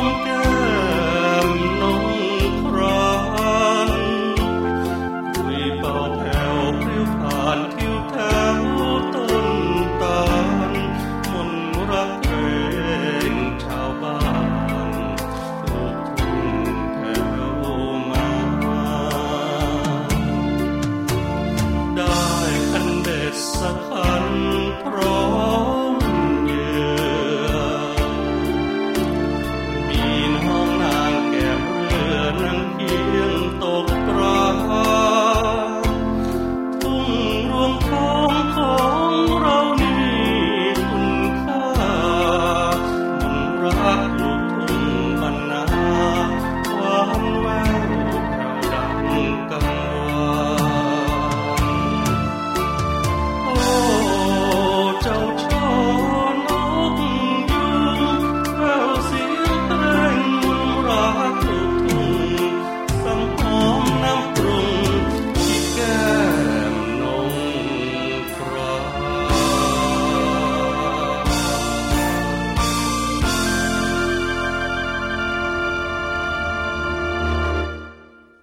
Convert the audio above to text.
come